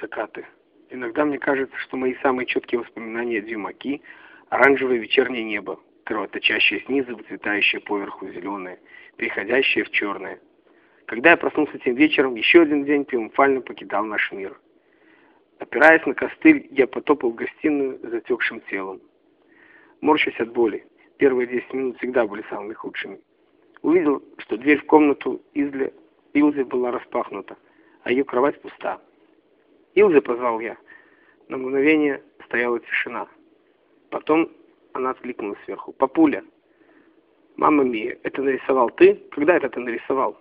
закаты. Иногда мне кажется, что мои самые четкие воспоминания — дюмаки, оранжевое вечернее небо, кровоточащее снизу, выцветающее поверху зеленое, переходящее в черное. Когда я проснулся тем вечером, еще один день триумфально покидал наш мир. Опираясь на костыль, я потопал в гостиную затекшим телом. Морщась от боли, первые десять минут всегда были самыми худшими. Увидел, что дверь в комнату Изли, Илзе была распахнута, а ее кровать пуста. «Илзе!» — позвал я. На мгновение стояла тишина. Потом она откликнулась сверху. «Папуля!» «Мама Мия, это нарисовал ты? Когда это ты нарисовал?»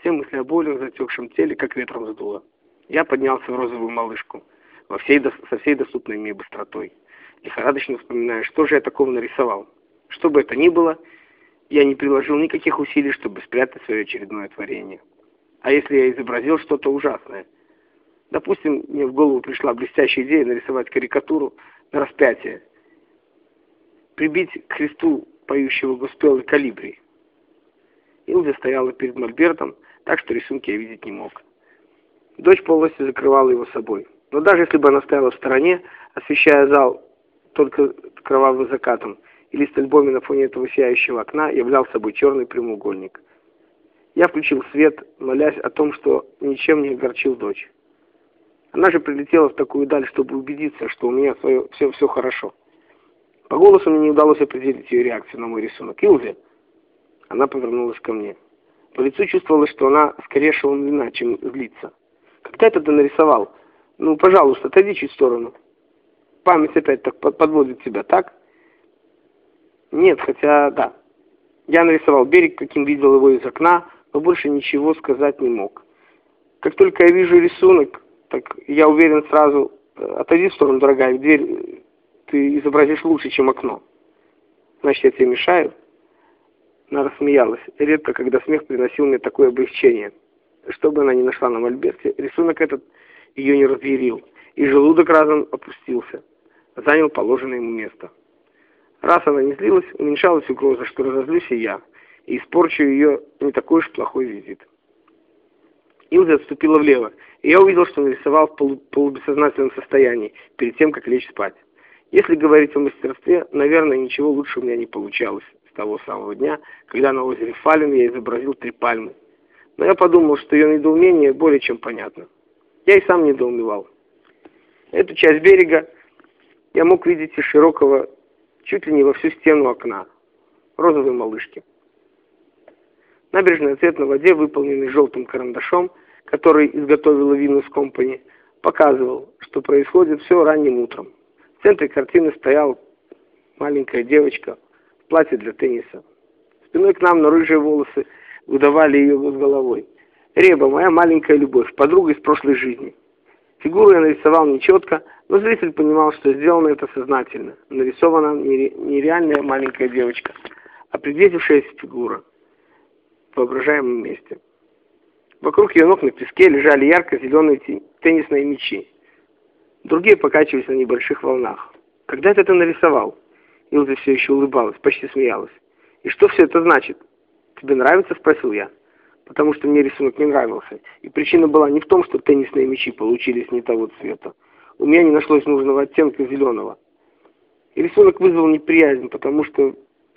Все мысли о боли в затекшем теле как ветром сдуло. Я поднялся в розовую малышку во всей, со всей доступной мне быстротой. Лихорадочно вспоминая, что же я такого нарисовал. Что бы это ни было, я не приложил никаких усилий, чтобы спрятать свое очередное творение. А если я изобразил что-то ужасное – Допустим, мне в голову пришла блестящая идея нарисовать карикатуру на распятие, прибить к Христу поющего госпелы калибри. Илза стояла перед Мольбертом, так что рисунки я видеть не мог. Дочь полностью закрывала его собой. Но даже если бы она стояла в стороне, освещая зал только кровавым закатом, и лист альбома на фоне этого сияющего окна являл собой черный прямоугольник. Я включил свет, молясь о том, что ничем не огорчил дочь. Она же прилетела в такую даль, чтобы убедиться, что у меня свое, все, все хорошо. По голосу мне не удалось определить ее реакцию на мой рисунок. «Илзи!» Она повернулась ко мне. По лицу чувствовалось, что она скорее ошеломлена, чем злится. «Когда это ты нарисовал? Ну, пожалуйста, отойди чуть в сторону. Память опять так подводит тебя, так?» «Нет, хотя да. Я нарисовал берег, каким видел его из окна, но больше ничего сказать не мог. Как только я вижу рисунок, так я уверен сразу, э, отойди в сторону, дорогая, дверь ты изобразишь лучше, чем окно. Значит, я тебе мешаю? Она рассмеялась. Редко, когда смех приносил мне такое облегчение. Что бы она ни нашла на мольберте, рисунок этот ее не разъярил, и желудок разом опустился, занял положенное ему место. Раз она не злилась, уменьшалась угроза, что разозлюсь и я, и испорчу ее не такой уж плохой визит. Илза отступила влево, и я увидел, что нарисовал в полу полубессознательном состоянии, перед тем, как лечь спать. Если говорить о мастерстве, наверное, ничего лучше у меня не получалось с того самого дня, когда на озере Фален я изобразил три пальмы. Но я подумал, что ее недоумение более чем понятно. Я и сам недоумевал. Эту часть берега я мог видеть из широкого, чуть ли не во всю стену окна, розовой малышки. Набережный цвет на воде, выполненный желтым карандашом, который изготовила Винус Компани, показывал, что происходит все ранним утром. В центре картины стояла маленькая девочка в платье для тенниса. Спиной к нам на рыжие волосы выдавали ее с головой. Реба, моя маленькая любовь, подруга из прошлой жизни. Фигуру я нарисовал нечетко, но зритель понимал, что сделано это сознательно. Нарисована нереальная маленькая девочка, приблизившаяся фигура воображаемом месте. Вокруг ее ног на песке лежали ярко-зеленые теннисные мячи. Другие покачивались на небольших волнах. «Когда ты это нарисовал?» Илза все еще улыбалась, почти смеялась. «И что все это значит?» «Тебе нравится?» – спросил я. Потому что мне рисунок не нравился. И причина была не в том, что теннисные мячи получились не того цвета. У меня не нашлось нужного оттенка зеленого. И рисунок вызвал неприязнь, потому что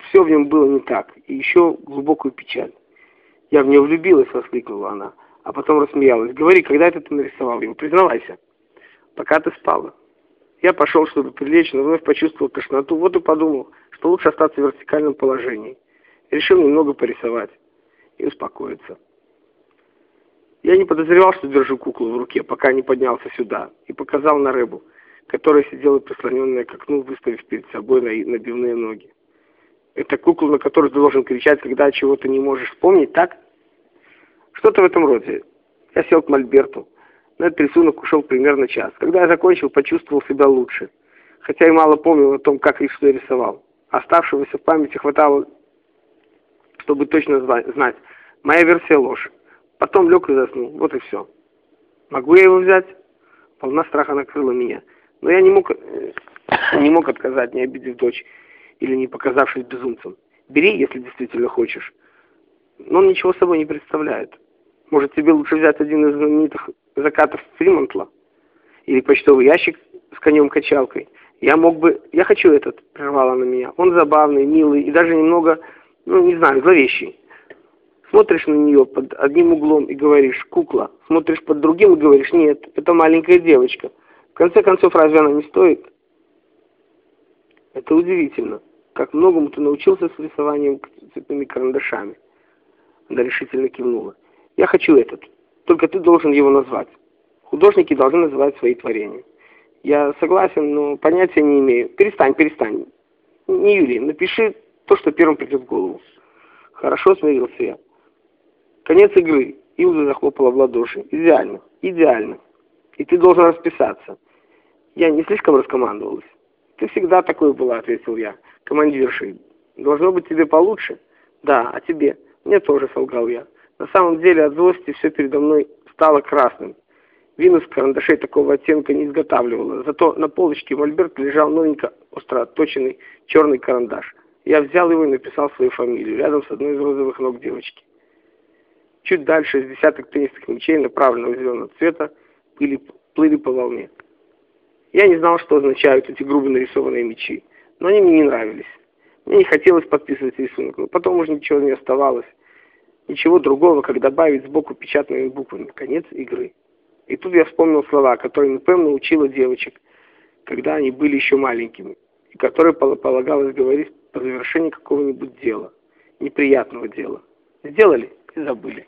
все в нем было не так, и еще глубокую печаль. «Я в нее влюбилась!» — воскликнула она, а потом рассмеялась. «Говори, когда это ты нарисовал его? Признавайся!» «Пока ты спала». Я пошел, чтобы прилечь, но вновь почувствовал тошноту. Вот и подумал, что лучше остаться в вертикальном положении. Решил немного порисовать и успокоиться. Я не подозревал, что держу куклу в руке, пока не поднялся сюда, и показал на рыбу, которая сидела прислоненная к окну, выставив перед собой набивные ноги. Это кукла, на которую ты должен кричать, когда чего-то не можешь вспомнить, так? Что-то в этом роде. Я сел к Мольберту. На этот рисунок ушел примерно час. Когда я закончил, почувствовал себя лучше. Хотя и мало помнил о том, как и что я рисовал. Оставшегося в памяти хватало, чтобы точно знать. Моя версия ложь. Потом лег и заснул. Вот и все. Могу я его взять? Волна страха накрыла меня. Но я не мог, э, не мог отказать, не обидев дочь или не показавшись безумцем. Бери, если действительно хочешь. Но он ничего собой не представляет. Может, тебе лучше взять один из знаменитых закатов Фримонтла? Или почтовый ящик с конем-качалкой. Я мог бы... Я хочу этот, прервала на меня. Он забавный, милый и даже немного, ну, не знаю, зловещий. Смотришь на нее под одним углом и говоришь «кукла». Смотришь под другим и говоришь «нет, это маленькая девочка». В конце концов, разве она не стоит? Это удивительно, как многому ты научился с рисованием цветными карандашами. Она решительно кивнула. Я хочу этот, только ты должен его назвать. Художники должны называть свои творения. Я согласен, но понятия не имею. Перестань, перестань. Не Юрий, напиши то, что первым придет в голову. Хорошо, смирился я. Конец игры. Илза захлопала в ладоши. Идеально, идеально. И ты должен расписаться. Я не слишком раскомандовалась. Ты всегда такой была, ответил я. Командиршей. Должно быть тебе получше? Да, а тебе? Мне тоже солгал я. На самом деле от злости все передо мной стало красным. Винус карандашей такого оттенка не изготавливала, зато на полочке Мольберт лежал новенько остро отточенный черный карандаш. Я взял его и написал свою фамилию, рядом с одной из розовых ног девочки. Чуть дальше из десяток теннисных мячей направленного зеленого цвета плыли, плыли по волне. Я не знал, что означают эти грубо нарисованные мячи, но они мне не нравились. Мне не хотелось подписывать рисунок, но потом уже ничего не оставалось. Ничего другого, как добавить сбоку печатными буквами «Конец игры». И тут я вспомнил слова, которые напевно учила девочек, когда они были еще маленькими, и которые полагалось говорить по завершении какого-нибудь дела, неприятного дела. Сделали и забыли.